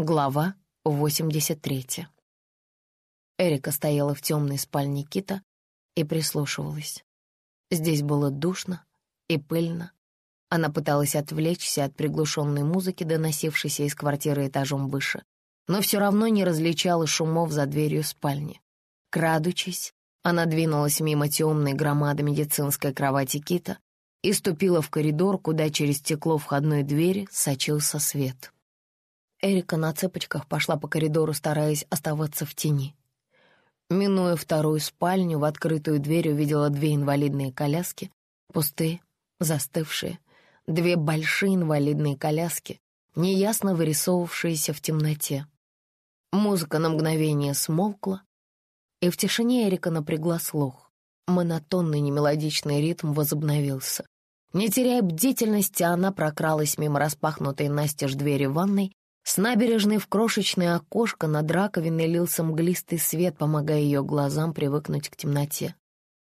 Глава 83. Эрика стояла в темной спальне Кита и прислушивалась. Здесь было душно и пыльно. Она пыталась отвлечься от приглушенной музыки, доносившейся из квартиры этажом выше, но все равно не различала шумов за дверью спальни. Крадучись, она двинулась мимо темной громады медицинской кровати Кита и ступила в коридор, куда через стекло входной двери сочился свет. Эрика на цепочках пошла по коридору, стараясь оставаться в тени. Минуя вторую спальню, в открытую дверь увидела две инвалидные коляски, пустые, застывшие, две большие инвалидные коляски, неясно вырисовывавшиеся в темноте. Музыка на мгновение смолкла, и в тишине Эрика напрягла слух. Монотонный немелодичный ритм возобновился. Не теряя бдительности, она прокралась мимо распахнутой настежь двери ванной с набережной в крошечное окошко над раковиной лился мглистый свет, помогая ее глазам привыкнуть к темноте.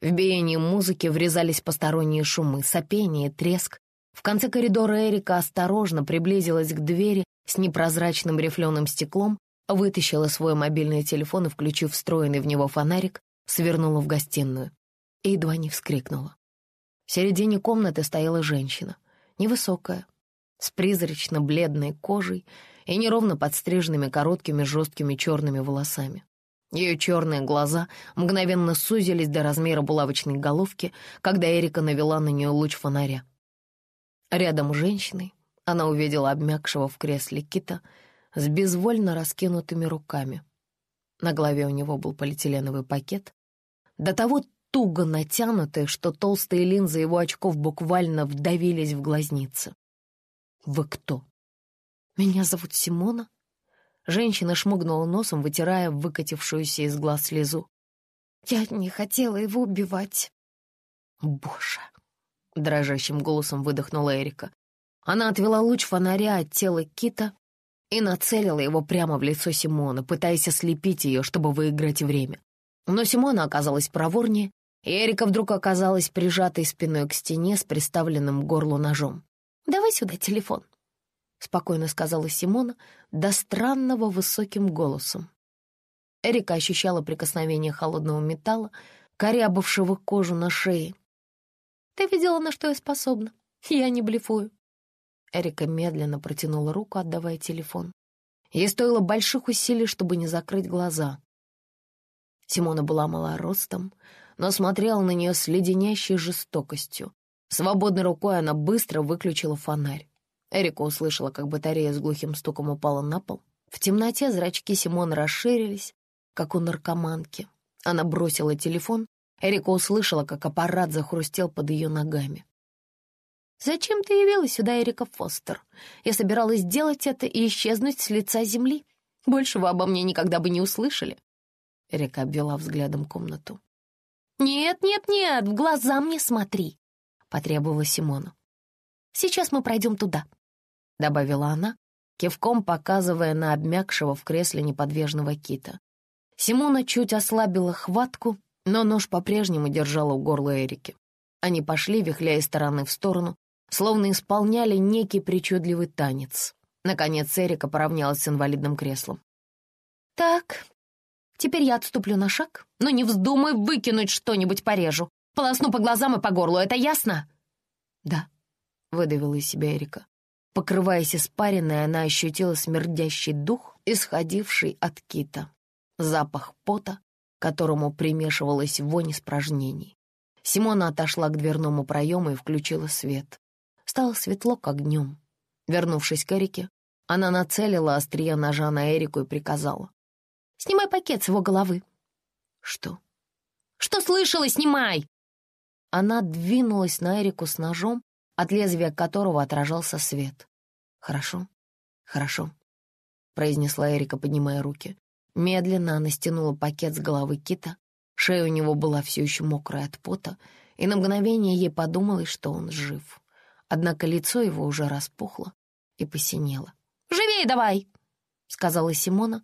В биении музыки врезались посторонние шумы, сопение, треск. В конце коридора Эрика осторожно приблизилась к двери с непрозрачным рифленым стеклом, вытащила свой мобильный телефон и, включив встроенный в него фонарик, свернула в гостиную и едва не вскрикнула. В середине комнаты стояла женщина, невысокая, с призрачно-бледной кожей и неровно подстриженными короткими жесткими черными волосами. Ее черные глаза мгновенно сузились до размера булавочной головки, когда Эрика навела на нее луч фонаря. Рядом с женщиной она увидела обмякшего в кресле кита с безвольно раскинутыми руками. На голове у него был полиэтиленовый пакет, до того туго натянутый, что толстые линзы его очков буквально вдавились в глазницы. «Вы кто?» «Меня зовут Симона». Женщина шмыгнула носом, вытирая выкатившуюся из глаз слезу. «Я не хотела его убивать». «Боже!» — дрожащим голосом выдохнула Эрика. Она отвела луч фонаря от тела Кита и нацелила его прямо в лицо Симона, пытаясь ослепить ее, чтобы выиграть время. Но Симона оказалась проворнее, и Эрика вдруг оказалась прижатой спиной к стене с приставленным к горлу ножом. «Давай сюда телефон», — спокойно сказала Симона, до странного высоким голосом. Эрика ощущала прикосновение холодного металла, корябавшего кожу на шее. «Ты видела, на что я способна? Я не блефую». Эрика медленно протянула руку, отдавая телефон. Ей стоило больших усилий, чтобы не закрыть глаза. Симона была малоростом, но смотрела на нее с леденящей жестокостью. Свободной рукой она быстро выключила фонарь. Эрика услышала, как батарея с глухим стуком упала на пол. В темноте зрачки Симона расширились, как у наркоманки. Она бросила телефон. Эрика услышала, как аппарат захрустел под ее ногами. «Зачем ты явилась сюда, Эрика Фостер? Я собиралась сделать это и исчезнуть с лица земли. Больше вы обо мне никогда бы не услышали». Эрика обвела взглядом комнату. «Нет, нет, нет, в глаза мне смотри», — потребовала Симона. «Сейчас мы пройдем туда. — добавила она, кивком показывая на обмякшего в кресле неподвижного кита. Симона чуть ослабила хватку, но нож по-прежнему держала у горла Эрики. Они пошли, вихляя из стороны в сторону, словно исполняли некий причудливый танец. Наконец Эрика поравнялась с инвалидным креслом. «Так, теперь я отступлю на шаг, но не вздумай выкинуть что-нибудь порежу. Полосну по глазам и по горлу, это ясно?» «Да», — выдавила из себя Эрика. Покрываясь испаренной, она ощутила смердящий дух, исходивший от кита. Запах пота, которому примешивалась вонь испражнений. Симона отошла к дверному проему и включила свет. Стало светло, как днем. Вернувшись к Эрике, она нацелила острие ножа на Эрику и приказала. «Снимай пакет с его головы». «Что?» «Что слышала? Снимай!» Она двинулась на Эрику с ножом, от лезвия которого отражался свет. «Хорошо, хорошо», — произнесла Эрика, поднимая руки. Медленно она стянула пакет с головы кита, шея у него была все еще мокрая от пота, и на мгновение ей подумалось, что он жив. Однако лицо его уже распухло и посинело. «Живей давай!» — сказала Симона.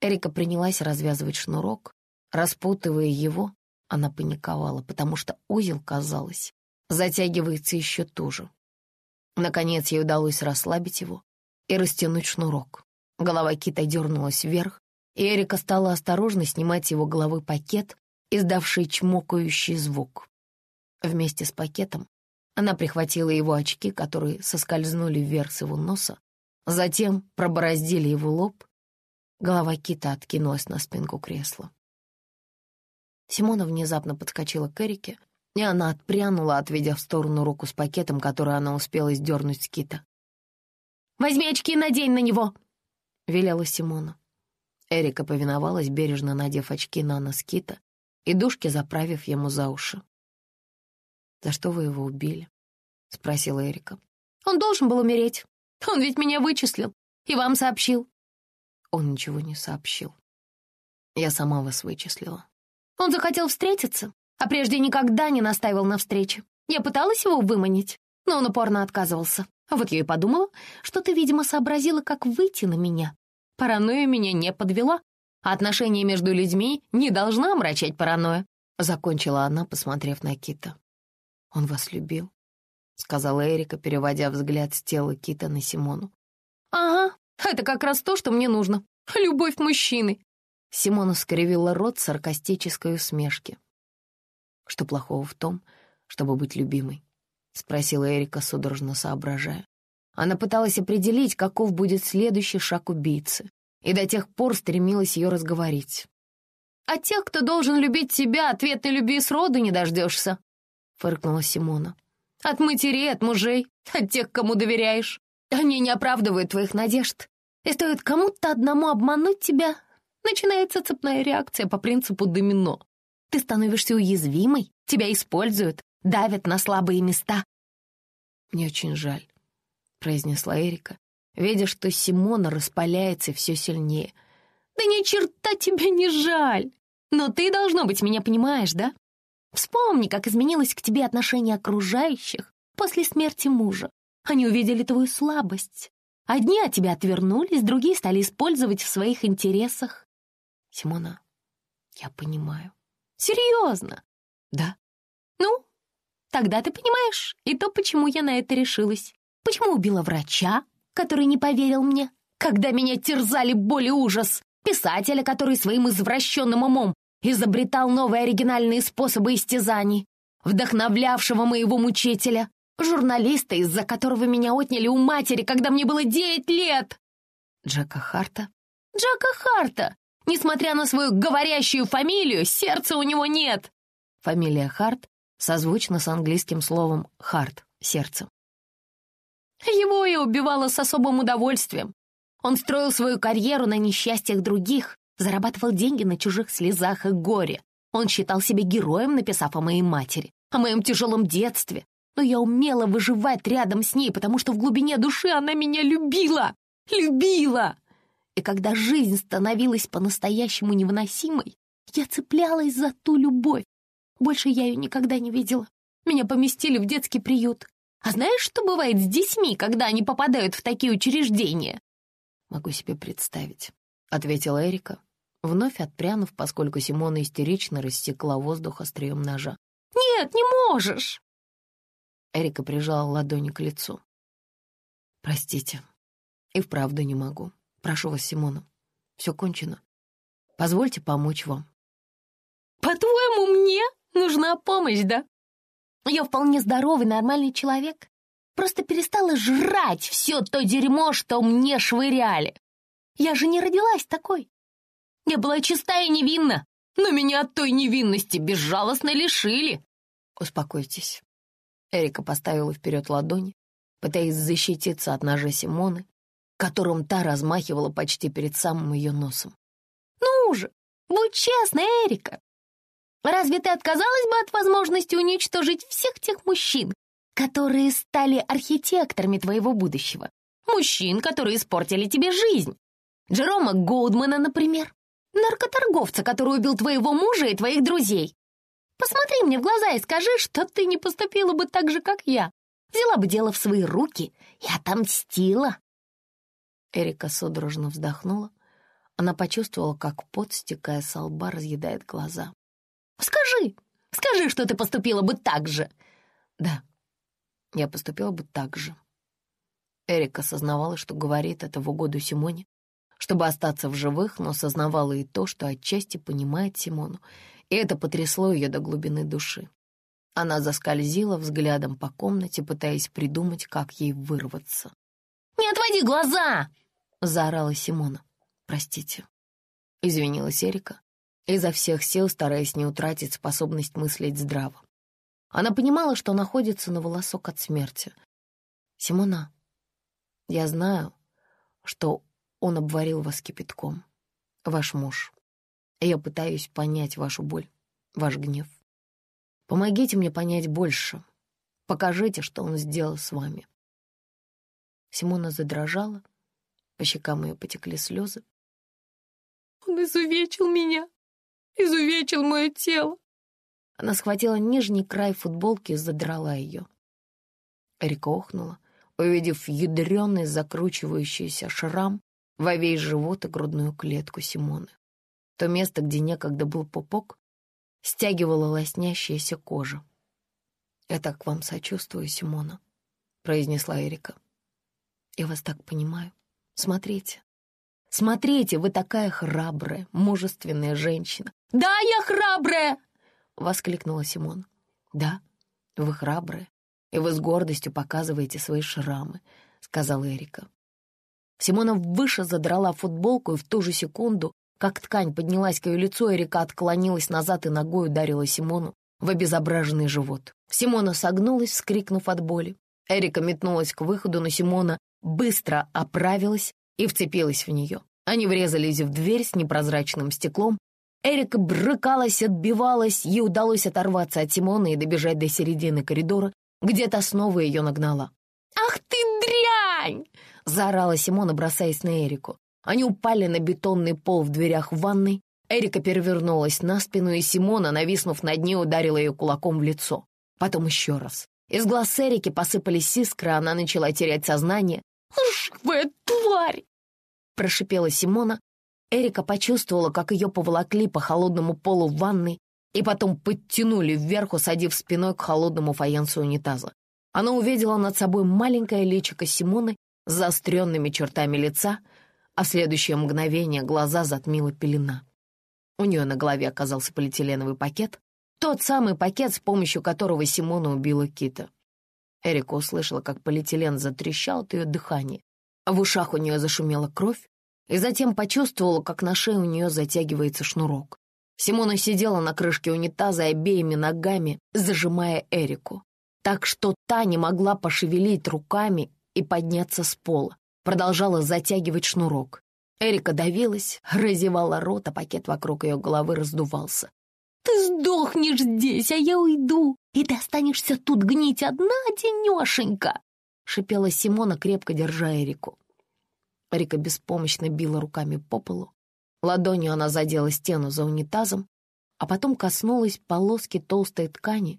Эрика принялась развязывать шнурок. Распутывая его, она паниковала, потому что узел, казалось, затягивается еще туже. Наконец ей удалось расслабить его и растянуть шнурок. Голова Кита дернулась вверх, и Эрика стала осторожно снимать его головы пакет, издавший чмокающий звук. Вместе с пакетом она прихватила его очки, которые соскользнули вверх с его носа, затем пробороздили его лоб. Голова Кита откинулась на спинку кресла. Симона внезапно подскочила к Эрике, и она отпрянула, отведя в сторону руку с пакетом, который она успела сдернуть с Кита. «Возьми очки и надень на него!» — велела Симона. Эрика повиновалась, бережно надев очки на нос Кита и дужки заправив ему за уши. «За что вы его убили?» — спросила Эрика. «Он должен был умереть. Он ведь меня вычислил и вам сообщил». Он ничего не сообщил. Я сама вас вычислила. Он захотел встретиться, а прежде никогда не настаивал на встрече. Я пыталась его выманить, но он упорно отказывался. Вот я и подумала, что ты, видимо, сообразила, как выйти на меня. Паранойя меня не подвела, отношения между людьми не должна омрачать паранойя. Закончила она, посмотрев на Кита. «Он вас любил?» — сказала Эрика, переводя взгляд с тела Кита на Симону. «Ага, это как раз то, что мне нужно. Любовь мужчины!» Симона скривила рот саркастической усмешки. «Что плохого в том, чтобы быть любимой?» — спросила Эрика, судорожно соображая. Она пыталась определить, каков будет следующий шаг убийцы, и до тех пор стремилась ее разговорить. «От «А тех, кто должен любить тебя, ответной любви сроду не дождешься», — фыркнула Симона. «От матерей, от мужей, от тех, кому доверяешь. Они не оправдывают твоих надежд. И стоит кому-то одному обмануть тебя, начинается цепная реакция по принципу домино. Ты становишься уязвимой, тебя используют, давят на слабые места. «Мне очень жаль», — произнесла Эрика, видя, что Симона распаляется все сильнее. «Да ни черта тебе не жаль! Но ты, должно быть, меня понимаешь, да? Вспомни, как изменилось к тебе отношение окружающих после смерти мужа. Они увидели твою слабость. Одни от тебя отвернулись, другие стали использовать в своих интересах. Симона, я понимаю. Серьезно? Да. Ну, тогда ты понимаешь и то, почему я на это решилась. Почему убила врача, который не поверил мне, когда меня терзали боль и ужас, писателя, который своим извращенным умом изобретал новые оригинальные способы истязаний, вдохновлявшего моего мучителя, журналиста, из-за которого меня отняли у матери, когда мне было девять лет. Джека Харта? Джека Харта! Несмотря на свою говорящую фамилию, сердца у него нет. Фамилия Харт созвучна с английским словом «харт» — сердце. Его я убивала с особым удовольствием. Он строил свою карьеру на несчастьях других, зарабатывал деньги на чужих слезах и горе. Он считал себя героем, написав о моей матери, о моем тяжелом детстве, но я умела выживать рядом с ней, потому что в глубине души она меня любила. Любила! И когда жизнь становилась по-настоящему невыносимой, я цеплялась за ту любовь. Больше я ее никогда не видела. Меня поместили в детский приют. А знаешь, что бывает с детьми, когда они попадают в такие учреждения? «Могу себе представить», — ответила Эрика, вновь отпрянув, поскольку Симона истерично рассекла воздух острием ножа. «Нет, не можешь!» Эрика прижала ладони к лицу. «Простите, и вправду не могу. Прошу вас, Симона, все кончено. Позвольте помочь вам». «По-твоему, мне нужна помощь, да? Я вполне здоровый, нормальный человек. Просто перестала жрать все то дерьмо, что мне швыряли. Я же не родилась такой. Я была чистая и невинна, но меня от той невинности безжалостно лишили». «Успокойтесь. Эрика поставила вперед ладони, пытаясь защититься от ножа Симоны, которым та размахивала почти перед самым ее носом. «Ну же, будь честна, Эрика! Разве ты отказалась бы от возможности уничтожить всех тех мужчин, которые стали архитекторами твоего будущего? Мужчин, которые испортили тебе жизнь? Джерома Голдмана, например? Наркоторговца, который убил твоего мужа и твоих друзей? Посмотри мне в глаза и скажи, что ты не поступила бы так же, как я. Взяла бы дело в свои руки и отомстила». Эрика судорожно вздохнула. Она почувствовала, как пот, стекая со лба, разъедает глаза. «Скажи, скажи, что ты поступила бы так же!» «Да, я поступила бы так же». Эрика осознавала, что говорит это в угоду Симоне, чтобы остаться в живых, но сознавала и то, что отчасти понимает Симону, и это потрясло ее до глубины души. Она заскользила взглядом по комнате, пытаясь придумать, как ей вырваться. «Не отводи глаза!» — заорала Симона. «Простите», — извинилась Эрика, изо всех сил стараясь не утратить способность мыслить здраво. Она понимала, что находится на волосок от смерти. «Симона, я знаю, что он обварил вас кипятком, ваш муж. Я пытаюсь понять вашу боль, ваш гнев. Помогите мне понять больше. Покажите, что он сделал с вами». Симона задрожала, по щекам ее потекли слезы. «Он изувечил меня, изувечил мое тело!» Она схватила нижний край футболки и задрала ее. Эрика охнула, увидев ядреный закручивающийся шрам во весь живот и грудную клетку Симоны. То место, где некогда был пупок, стягивала лоснящаяся кожа. «Я так вам сочувствую, Симона», — произнесла Эрика. «Я вас так понимаю. Смотрите. Смотрите, вы такая храбрая, мужественная женщина». «Да, я храбрая!» — воскликнула Симона. «Да, вы храбрая, и вы с гордостью показываете свои шрамы», — сказала Эрика. Симона выше задрала футболку, и в ту же секунду, как ткань поднялась к ее лицу, Эрика отклонилась назад и ногой ударила Симону в обезображенный живот. Симона согнулась, вскрикнув от боли. Эрика метнулась к выходу, но Симона быстро оправилась и вцепилась в нее. Они врезались в дверь с непрозрачным стеклом, Эрика брыкалась, отбивалась, ей удалось оторваться от Симона и добежать до середины коридора, где та снова ее нагнала. «Ах ты дрянь!» — заорала Симона, бросаясь на Эрику. Они упали на бетонный пол в дверях ванной. Эрика перевернулась на спину, и Симона, нависнув над ней, ударила ее кулаком в лицо. Потом еще раз. Из глаз Эрики посыпались искры, она начала терять сознание. «Лживая тварь!» — прошипела Симона, Эрика почувствовала, как ее поволокли по холодному полу в ванной и потом подтянули вверх, усадив спиной к холодному фаянсу унитаза. Она увидела над собой маленькое личико Симоны с заостренными чертами лица, а в следующее мгновение глаза затмила пелена. У нее на голове оказался полиэтиленовый пакет, тот самый пакет, с помощью которого Симона убила Кита. Эрика услышала, как полиэтилен затрещал от ее дыхания. В ушах у нее зашумела кровь, и затем почувствовала, как на шее у нее затягивается шнурок. Симона сидела на крышке унитаза обеими ногами, зажимая Эрику, так что та не могла пошевелить руками и подняться с пола, продолжала затягивать шнурок. Эрика давилась, разевала рот, а пакет вокруг ее головы раздувался. «Ты сдохнешь здесь, а я уйду, и ты останешься тут гнить одна денешенька!» — шипела Симона, крепко держа Эрику. Рика беспомощно била руками по полу. Ладонью она задела стену за унитазом, а потом коснулась полоски толстой ткани,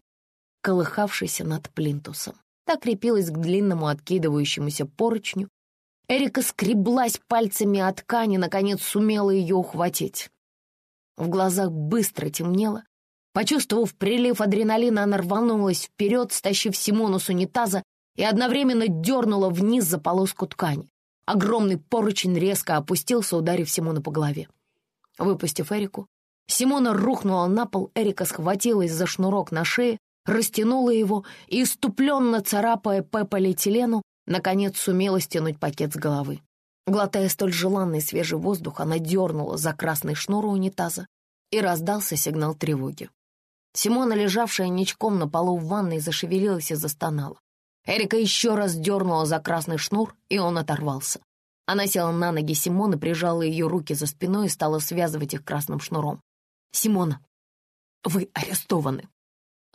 колыхавшейся над плинтусом. Так крепилась к длинному откидывающемуся поручню. Эрика скреблась пальцами от ткани, наконец сумела ее ухватить. В глазах быстро темнело. Почувствовав прилив адреналина, она рванулась вперед, стащив Симону с унитаза и одновременно дернула вниз за полоску ткани. Огромный поручень резко опустился, ударив Симона по голове. Выпустив Эрику, Симона рухнула на пол, Эрика схватилась за шнурок на шее, растянула его и, иступленно царапая по полиэтилену, наконец сумела стянуть пакет с головы. Глотая столь желанный свежий воздух, она дернула за красный шнур у унитаза, и раздался сигнал тревоги. Симона, лежавшая ничком на полу в ванной, зашевелилась и застонала. Эрика еще раз дернула за красный шнур, и он оторвался. Она села на ноги Симоны, прижала ее руки за спиной и стала связывать их красным шнуром. «Симона, вы арестованы», —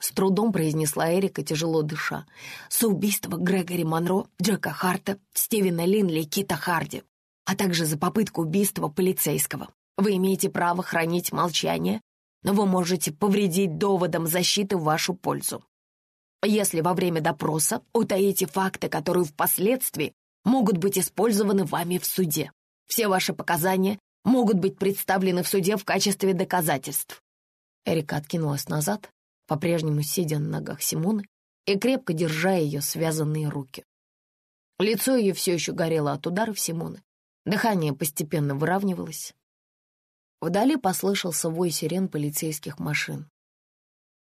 с трудом произнесла Эрика, тяжело дыша. «За убийство Грегори Монро, Джека Харта, Стивена Линли и Кита Харди, а также за попытку убийства полицейского. Вы имеете право хранить молчание, но вы можете повредить доводам защиты в вашу пользу если во время допроса утаите факты, которые впоследствии могут быть использованы вами в суде. Все ваши показания могут быть представлены в суде в качестве доказательств». Эрика откинулась назад, по-прежнему сидя на ногах Симоны и крепко держа ее связанные руки. Лицо ее все еще горело от ударов Симоны. Дыхание постепенно выравнивалось. Вдали послышался вой сирен полицейских машин.